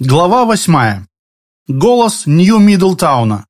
Глава восьмая. Голос Нью-Миддлтауна.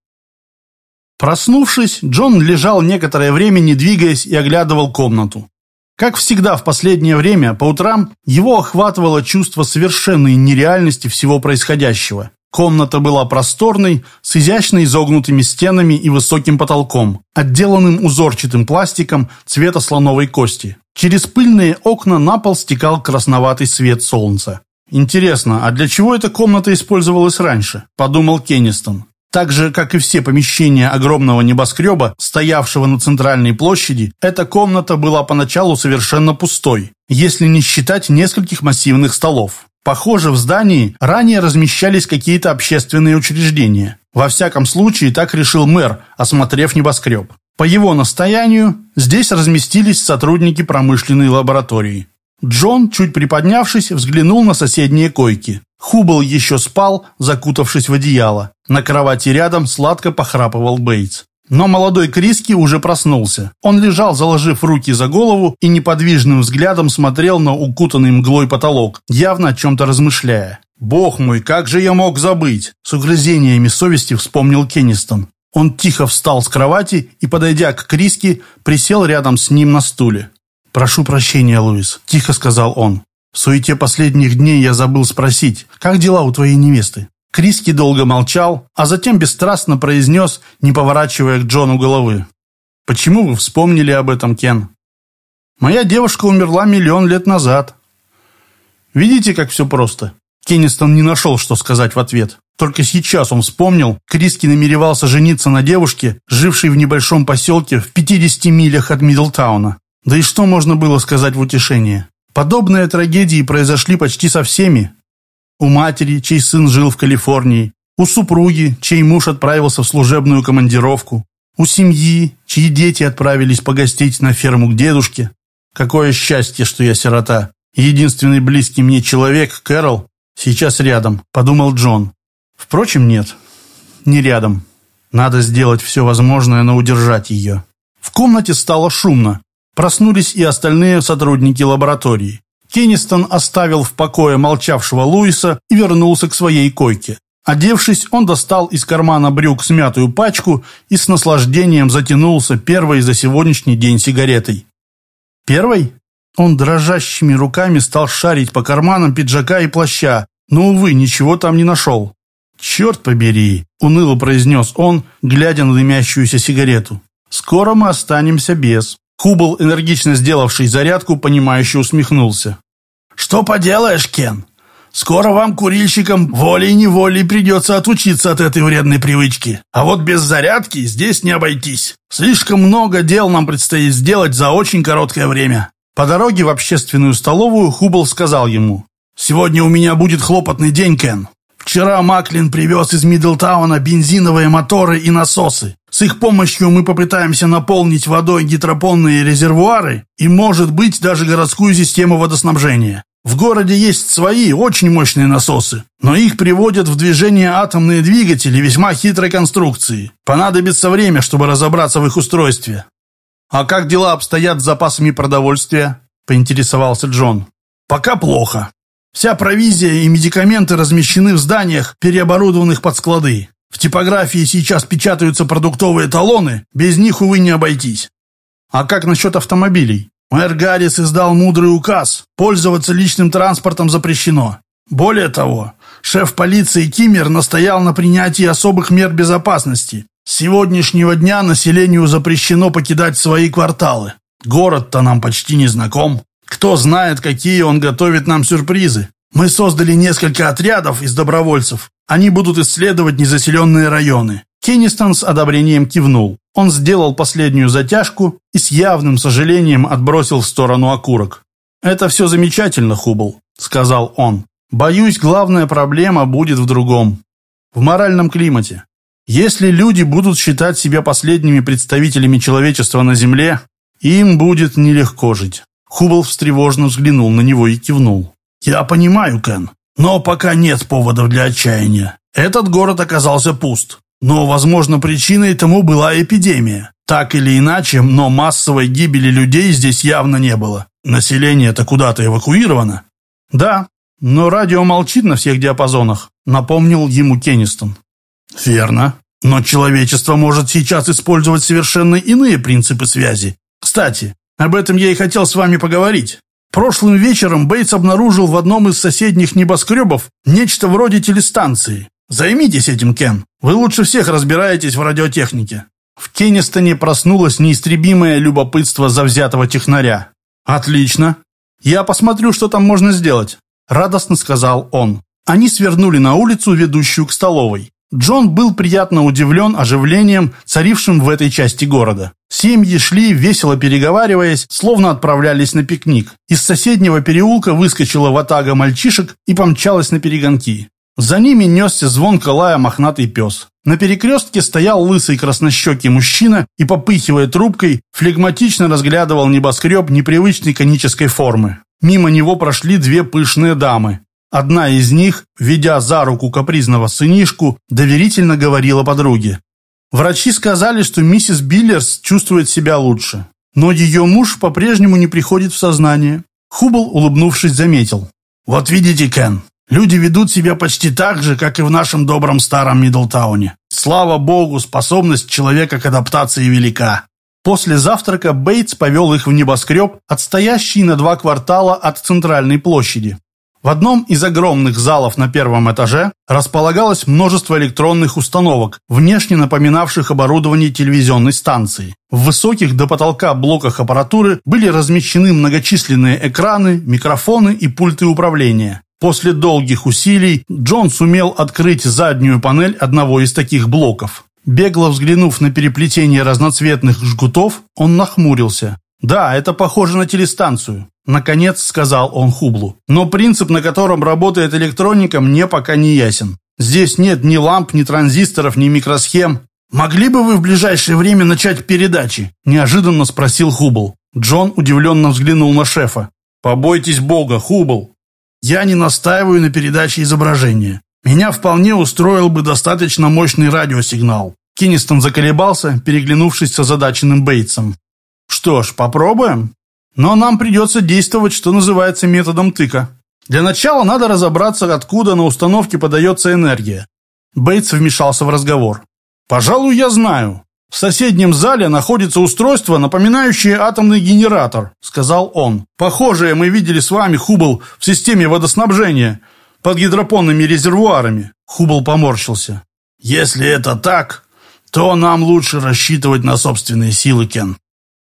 Проснувшись, Джон лежал некоторое время, не двигаясь, и оглядывал комнату. Как всегда в последнее время, по утрам, его охватывало чувство совершенной нереальности всего происходящего. Комната была просторной, с изящно изогнутыми стенами и высоким потолком, отделанным узорчатым пластиком цвета слоновой кости. Через пыльные окна на пол стекал красноватый свет солнца. «Интересно, а для чего эта комната использовалась раньше?» – подумал Кеннистон. Так же, как и все помещения огромного небоскреба, стоявшего на центральной площади, эта комната была поначалу совершенно пустой, если не считать нескольких массивных столов. Похоже, в здании ранее размещались какие-то общественные учреждения. Во всяком случае, так решил мэр, осмотрев небоскреб. По его настоянию, здесь разместились сотрудники промышленной лаборатории. Джон, чуть приподнявшись, взглянул на соседние койки. Хубл еще спал, закутавшись в одеяло. На кровати рядом сладко похрапывал Бейтс. Но молодой Криски уже проснулся. Он лежал, заложив руки за голову и неподвижным взглядом смотрел на укутанный мглой потолок, явно о чем-то размышляя. «Бог мой, как же я мог забыть?» С угрызениями совести вспомнил Кеннистон. Он тихо встал с кровати и, подойдя к Криске, присел рядом с ним на стуле. «Прошу прощения, Луис», – тихо сказал он. «В суете последних дней я забыл спросить, как дела у твоей невесты?» Криски долго молчал, а затем бесстрастно произнес, не поворачивая к Джону головы. «Почему вы вспомнили об этом, Кен?» «Моя девушка умерла миллион лет назад». «Видите, как все просто?» Кеннистон не нашел, что сказать в ответ. Только сейчас он вспомнил, Криски намеревался жениться на девушке, жившей в небольшом поселке в 50 милях от Миддлтауна. Да и что можно было сказать в утешение? Подобные трагедии произошли почти со всеми. У матери, чей сын жил в Калифорнии, у супруги, чей муж отправился в служебную командировку, у семьи, чьи дети отправились погостить на ферму к дедушке. Какое счастье, что я сирота. Единственный близкий мне человек, Кэрол, сейчас рядом, подумал Джон. Впрочем, нет, не рядом. Надо сделать все возможное, но удержать ее. В комнате стало шумно. Проснулись и остальные сотрудники лаборатории. Кеннистон оставил в покое молчавшего Луиса и вернулся к своей койке. Одевшись, он достал из кармана брюк смятую пачку и с наслаждением затянулся первой за сегодняшний день сигаретой. Первой? Он дрожащими руками стал шарить по карманам пиджака и плаща, но, увы, ничего там не нашел. «Черт побери!» – уныло произнес он, глядя на дымящуюся сигарету. «Скоро мы останемся без». Хубл, энергично сделавший зарядку, понимающе усмехнулся. «Что поделаешь, Кен? Скоро вам, курильщикам, волей-неволей придется отучиться от этой вредной привычки. А вот без зарядки здесь не обойтись. Слишком много дел нам предстоит сделать за очень короткое время». По дороге в общественную столовую Хубл сказал ему, «Сегодня у меня будет хлопотный день, Кен. Вчера Маклин привез из Миддлтауна бензиновые моторы и насосы. С их помощью мы попытаемся наполнить водой гидропонные резервуары и, может быть, даже городскую систему водоснабжения. В городе есть свои, очень мощные насосы, но их приводят в движение атомные двигатели весьма хитрой конструкции. Понадобится время, чтобы разобраться в их устройстве. «А как дела обстоят с запасами продовольствия?» – поинтересовался Джон. «Пока плохо. Вся провизия и медикаменты размещены в зданиях, переоборудованных под склады. В типографии сейчас печатаются продуктовые талоны, без них, увы, не обойтись. А как насчет автомобилей? Мэр Гаррис издал мудрый указ. Пользоваться личным транспортом запрещено. Более того, шеф полиции Киммер настоял на принятии особых мер безопасности. С сегодняшнего дня населению запрещено покидать свои кварталы. Город-то нам почти не знаком. Кто знает, какие он готовит нам сюрпризы. Мы создали несколько отрядов из добровольцев. Они будут исследовать незаселенные районы. Кеннистон с одобрением кивнул. Он сделал последнюю затяжку и с явным сожалением отбросил в сторону окурок. «Это все замечательно, Хубл», — сказал он. «Боюсь, главная проблема будет в другом. В моральном климате. Если люди будут считать себя последними представителями человечества на Земле, им будет нелегко жить». Хубл встревожно взглянул на него и кивнул. «Я понимаю, Кен, но пока нет поводов для отчаяния. Этот город оказался пуст. Но, возможно, причиной тому была эпидемия. Так или иначе, но массовой гибели людей здесь явно не было. Население-то куда-то эвакуировано. Да, но радио молчит на всех диапазонах. напомнил ему Кеннистон. Верно. Но человечество может сейчас использовать совершенно иные принципы связи. Кстати, об этом я и хотел с вами поговорить. Прошлым вечером Бейтс обнаружил в одном из соседних небоскребов нечто вроде телестанции. Займитесь этим, Кен. Вы лучше всех разбираетесь в радиотехнике. В Кеннистоне проснулось неистребимое любопытство завзятого технаря. «Отлично. Я посмотрю, что там можно сделать», – радостно сказал он. Они свернули на улицу, ведущую к столовой. Джон был приятно удивлен оживлением, царившим в этой части города. Семьи шли, весело переговариваясь, словно отправлялись на пикник. Из соседнего переулка выскочила ватага мальчишек и помчалась на перегонки. За ними несся звонко лая мохнатый пес. На перекрестке стоял лысый краснощекий мужчина и, попыхивая трубкой, флегматично разглядывал небоскреб непривычной конической формы. Мимо него прошли две пышные дамы. Одна из них, ведя за руку капризного сынишку, доверительно говорила подруге. Врачи сказали, что миссис Биллерс чувствует себя лучше. Но ее муж по-прежнему не приходит в сознание. Хубл, улыбнувшись, заметил. «Вот видите, Кен, люди ведут себя почти так же, как и в нашем добром старом Мидлтауне. Слава богу, способность человека к адаптации велика». После завтрака Бейтс повел их в небоскреб, отстоящий на два квартала от центральной площади. В одном из огромных залов на первом этаже располагалось множество электронных установок, внешне напоминавших оборудование телевизионной станции. В высоких до потолка блоках аппаратуры были размещены многочисленные экраны, микрофоны и пульты управления. После долгих усилий Джон сумел открыть заднюю панель одного из таких блоков. Бегло взглянув на переплетение разноцветных жгутов, он нахмурился. Да, это похоже на телестанцию. Наконец сказал он Хублу. Но принцип, на котором работает электроника, мне пока не ясен. Здесь нет ни ламп, ни транзисторов, ни микросхем. «Могли бы вы в ближайшее время начать передачи?» – неожиданно спросил Хубл. Джон удивленно взглянул на шефа. «Побойтесь Бога, Хубл. Я не настаиваю на передаче изображения. Меня вполне устроил бы достаточно мощный радиосигнал». Кинистон заколебался, переглянувшись с озадаченным Бейтсом. «Что ж, попробуем?» Но нам придется действовать, что называется, методом тыка. Для начала надо разобраться, откуда на установке подается энергия. Бейтс вмешался в разговор. «Пожалуй, я знаю. В соседнем зале находится устройство, напоминающее атомный генератор», сказал он. «Похожее мы видели с вами, Хубл, в системе водоснабжения, под гидропонными резервуарами». Хубл поморщился. «Если это так, то нам лучше рассчитывать на собственные силы, Кен.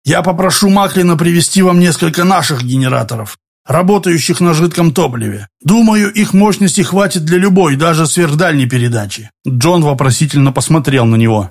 Я попрошу Маклина привести вам несколько наших генераторов, работающих на жидком топливе. Думаю, их мощности хватит для любой, даже сверхдальней передачи». Джон вопросительно посмотрел на него.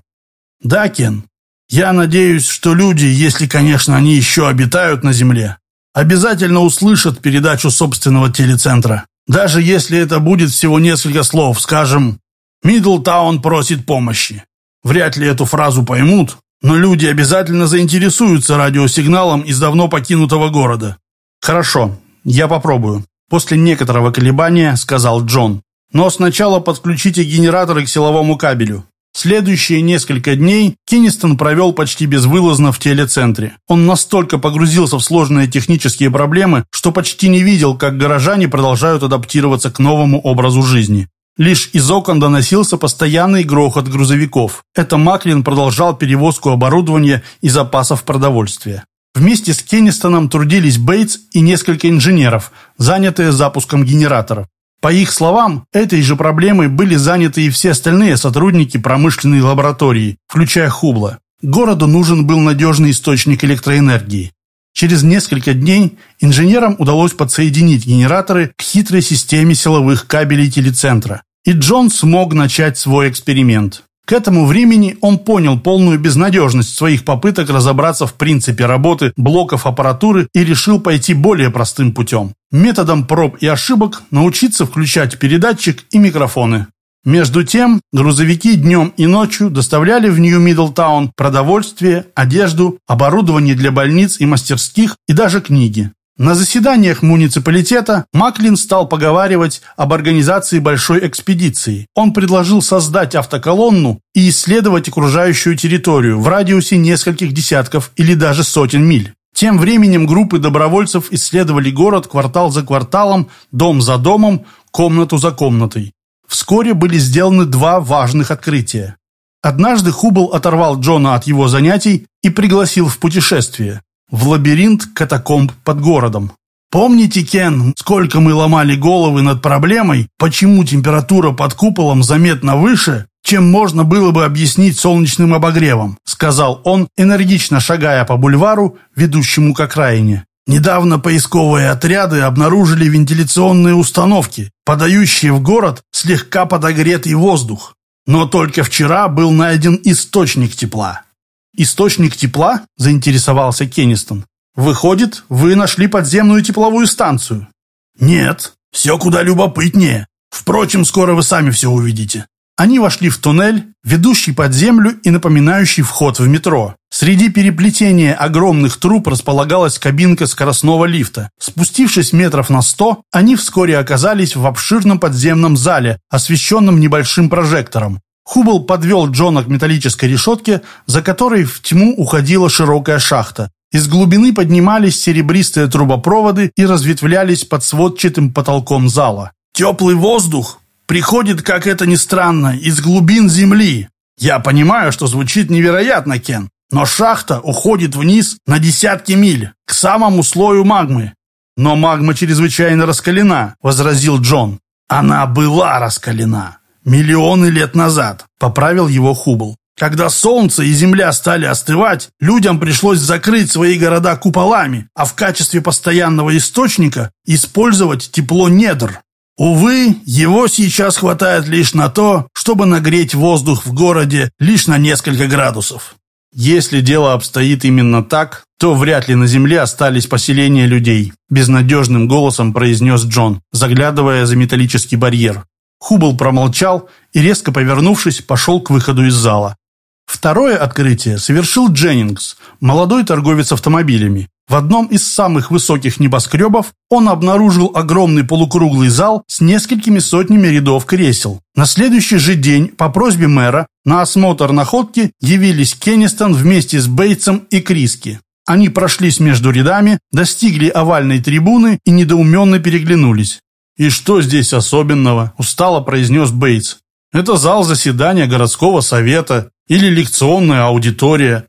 «Да, Кен. Я надеюсь, что люди, если, конечно, они еще обитают на Земле, обязательно услышат передачу собственного телецентра. Даже если это будет всего несколько слов, скажем, «Мидлтаун просит помощи». Вряд ли эту фразу поймут, но люди обязательно заинтересуются радиосигналом из давно покинутого города. Хорошо, я попробую. После некоторого колебания сказал Джон. Но сначала подключите генераторы к силовому кабелю. Следующие несколько дней Киннистон провел почти безвылазно в телецентре. Он настолько погрузился в сложные технические проблемы, что почти не видел, как горожане продолжают адаптироваться к новому образу жизни. Лишь из окон доносился постоянный грохот грузовиков. Это Маклин продолжал перевозку оборудования и запасов продовольствия. Вместе с Кеннистоном трудились Бейтс и несколько инженеров, занятые запуском генераторов. По их словам, этой же проблемой были заняты и все остальные сотрудники промышленной лаборатории, включая Хубла. Городу нужен был надежный источник электроэнергии. Через несколько дней инженерам удалось подсоединить генераторы к хитрой системе силовых кабелей телецентра и Джон смог начать свой эксперимент. К этому времени он понял полную безнадежность своих попыток разобраться в принципе работы блоков аппаратуры и решил пойти более простым путем. Методом проб и ошибок научиться включать передатчик и микрофоны. Между тем, грузовики днем и ночью доставляли в Нью-Миддлтаун продовольствие, одежду, оборудование для больниц и мастерских и даже книги. На заседаниях муниципалитета Маклин стал поговаривать об организации большой экспедиции. Он предложил создать автоколонну и исследовать окружающую территорию в радиусе нескольких десятков или даже сотен миль. Тем временем группы добровольцев исследовали город квартал за кварталом, дом за домом, комнату за комнатой. вскоре были сделаны два важных открытия. Однажды Хуббл оторвал Джона от его занятий и пригласил в путешествие в лабиринт катакомб под городом. Помните, Кен, сколько мы ломали головы над проблемой, почему температура под куполом заметно выше, чем можно было бы объяснить солнечным обогревом, сказал он, энергично шагая по бульвару, ведущему к окраине. Недавно поисковые отряды обнаружили вентиляционные установки, подающие в город слегка подогретый воздух. Но только вчера был найден источник тепла. «Источник тепла?» – заинтересовался Кеннистон. «Выходит, вы нашли подземную тепловую станцию?» «Нет, все куда любопытнее. Впрочем, скоро вы сами все увидите». Они вошли в туннель, ведущий под землю и напоминающий вход в метро. Среди переплетения огромных труб располагалась кабинка скоростного лифта. Спустившись метров на сто, они вскоре оказались в обширном подземном зале, освещенном небольшим прожектором. Хубл подвел Джона к металлической решетке, за которой в тьму уходила широкая шахта. Из глубины поднимались серебристые трубопроводы и разветвлялись под сводчатым потолком зала. «Теплый воздух приходит, как это ни странно, из глубин земли. Я понимаю, что звучит невероятно, Кен, но шахта уходит вниз на десятки миль, к самому слою магмы. Но магма чрезвычайно раскалена, возразил Джон. Она была раскалена. Миллионы лет назад, поправил его Хубл. Когда солнце и земля стали остывать, людям пришлось закрыть свои города куполами, а в качестве постоянного источника использовать тепло недр. Увы, его сейчас хватает лишь на то, чтобы нагреть воздух в городе лишь на несколько градусов. Если дело обстоит именно так, то вряд ли на земле остались поселения людей, безнадежным голосом произнес Джон, заглядывая за металлический барьер. Хубл промолчал и, резко повернувшись, пошел к выходу из зала. Второе открытие совершил Дженнингс, молодой торговец автомобилями. В одном из самых высоких небоскребов он обнаружил огромный полукруглый зал с несколькими сотнями рядов кресел. На следующий же день, по просьбе мэра, на осмотр находки явились Кеннистон вместе с Бейтсом и Криски. Они прошлись между рядами, достигли овальной трибуны и недоуменно переглянулись. «И что здесь особенного?» – устало произнес Бейтс. «Это зал заседания городского совета или лекционная аудитория.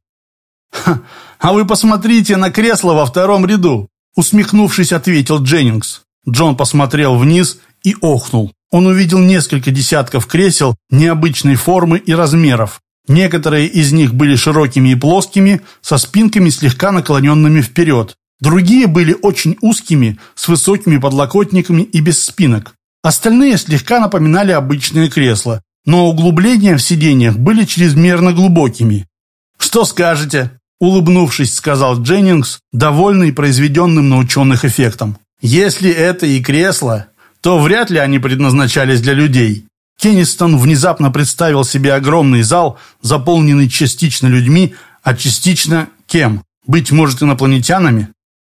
Ха, а вы посмотрите на кресло во втором ряду, усмехнувшись, ответил Дженнингс. Джон посмотрел вниз и охнул. Он увидел несколько десятков кресел необычной формы и размеров. Некоторые из них были широкими и плоскими, со спинками слегка наклоненными вперед. Другие были очень узкими, с высокими подлокотниками и без спинок. Остальные слегка напоминали обычные кресла, но углубления в сиденьях были чрезмерно глубокими. «Что скажете?» – улыбнувшись, сказал Дженнингс, довольный произведенным на ученых эффектом. «Если это и кресло, то вряд ли они предназначались для людей». Кеннистон внезапно представил себе огромный зал, заполненный частично людьми, а частично кем? Быть может, инопланетянами?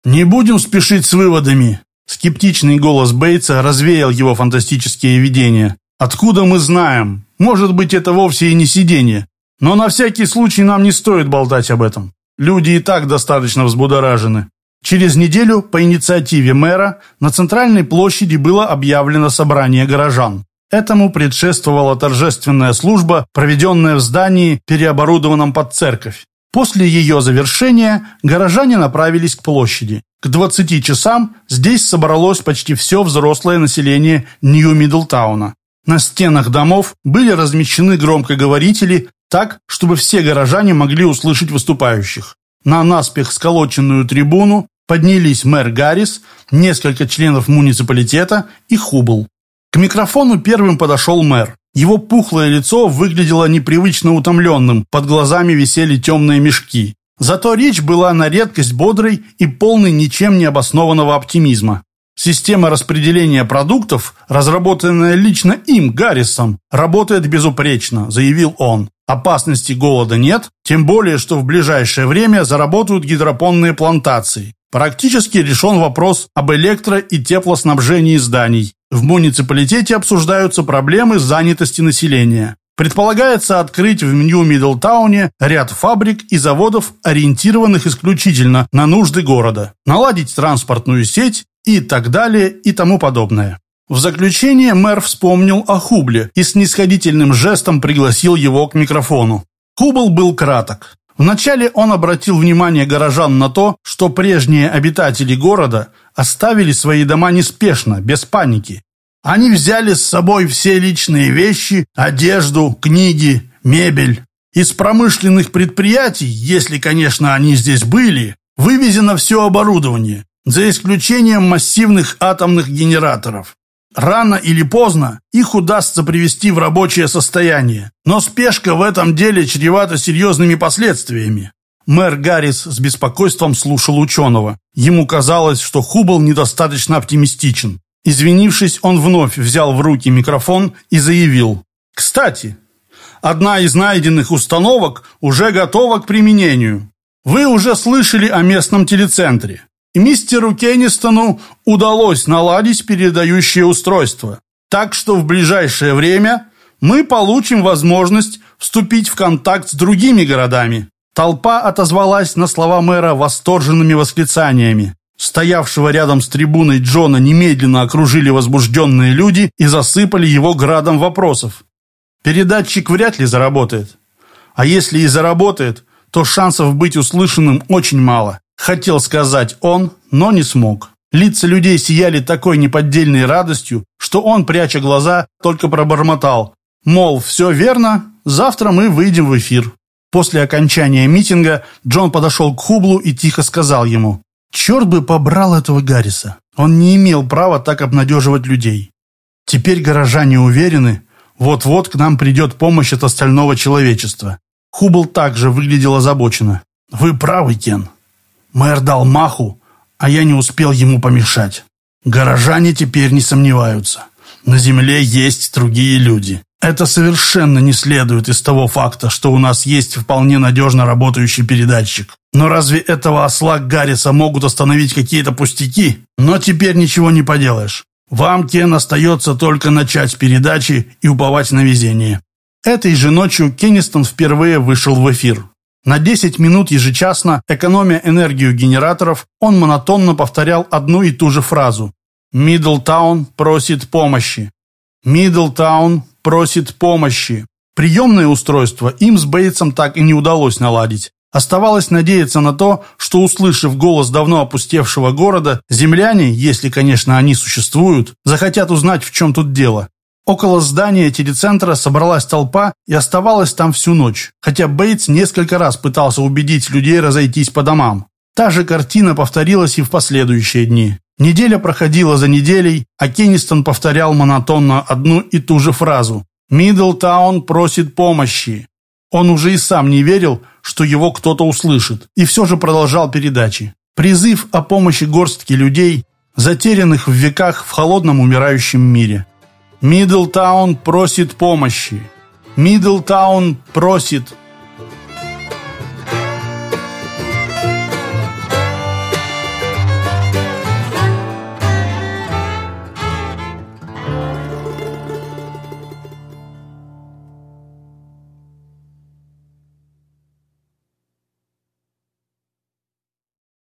«Не будем спешить с выводами», Скептичный голос Бейтса развеял его фантастические видения. Откуда мы знаем? Может быть, это вовсе и не сиденье. Но на всякий случай нам не стоит болтать об этом. Люди и так достаточно взбудоражены. Через неделю по инициативе мэра на центральной площади было объявлено собрание горожан. Этому предшествовала торжественная служба, проведенная в здании, переоборудованном под церковь. После ее завершения горожане направились к площади. К 20 часам здесь собралось почти все взрослое население Нью-Мидлтауна. На стенах домов были размещены громкоговорители так, чтобы все горожане могли услышать выступающих. На наспех сколоченную трибуну поднялись мэр Гаррис, несколько членов муниципалитета и Хубл. К микрофону первым подошел мэр. Его пухлое лицо выглядело непривычно утомленным, под глазами висели темные мешки. Зато речь была на редкость бодрой и полной ничем не обоснованного оптимизма. Система распределения продуктов, разработанная лично им, Гаррисом, работает безупречно, заявил он. Опасности голода нет, тем более, что в ближайшее время заработают гидропонные плантации. Практически решен вопрос об электро- и теплоснабжении зданий. В муниципалитете обсуждаются проблемы занятости населения. Предполагается открыть в Нью-Миддлтауне ряд фабрик и заводов, ориентированных исключительно на нужды города, наладить транспортную сеть и так далее и тому подобное. В заключение мэр вспомнил о Хубле и с нисходительным жестом пригласил его к микрофону. Хубл был краток. Вначале он обратил внимание горожан на то, что прежние обитатели города оставили свои дома неспешно, без паники. Они взяли с собой все личные вещи, одежду, книги, мебель. Из промышленных предприятий, если, конечно, они здесь были, вывезено все оборудование, за исключением массивных атомных генераторов. Рано или поздно их удастся привести в рабочее состояние, но спешка в этом деле чревата серьезными последствиями. Мэр Гаррис с беспокойством слушал ученого. Ему казалось, что Хубл недостаточно оптимистичен. Извинившись, он вновь взял в руки микрофон и заявил. «Кстати, одна из найденных установок уже готова к применению. Вы уже слышали о местном телецентре мистеру Кеннистону удалось наладить передающее устройство. Так что в ближайшее время мы получим возможность вступить в контакт с другими городами. Толпа отозвалась на слова мэра восторженными восклицаниями. Стоявшего рядом с трибуной Джона немедленно окружили возбужденные люди и засыпали его градом вопросов. Передатчик вряд ли заработает. А если и заработает, то шансов быть услышанным очень мало. Хотел сказать он, но не смог. Лица людей сияли такой неподдельной радостью, что он, пряча глаза, только пробормотал. Мол, все верно, завтра мы выйдем в эфир. После окончания митинга Джон подошел к Хублу и тихо сказал ему. «Черт бы побрал этого Гарриса. Он не имел права так обнадеживать людей. Теперь горожане уверены, вот-вот к нам придет помощь от остального человечества». Хубл также выглядел озабоченно. «Вы правы, Кен. Мэр дал маху, а я не успел ему помешать. Горожане теперь не сомневаются. На земле есть другие люди. Это совершенно не следует из того факта, что у нас есть вполне надежно работающий передатчик. Но разве этого осла Гарриса могут остановить какие-то пустяки? Но теперь ничего не поделаешь. Вам, Кен, остается только начать передачи и уповать на везение. Этой же ночью Кеннистон впервые вышел в эфир. На 10 минут ежечасно, экономя энергию генераторов, он монотонно повторял одну и ту же фразу. «Мидлтаун просит помощи». «Мидлтаун просит помощи». Приемное устройство им с Бейтсом так и не удалось наладить. Оставалось надеяться на то, что, услышав голос давно опустевшего города, земляне, если, конечно, они существуют, захотят узнать, в чем тут дело. Около здания телецентра собралась толпа и оставалась там всю ночь, хотя Бейтс несколько раз пытался убедить людей разойтись по домам. Та же картина повторилась и в последующие дни. Неделя проходила за неделей, а Кеннистон повторял монотонно одну и ту же фразу. «Мидлтаун просит помощи». Он уже и сам не верил, что его кто-то услышит, и все же продолжал передачи. Призыв о помощи горстки людей, затерянных в веках в холодном умирающем мире – Мидлтаун просит помощи. Мидлтаун просит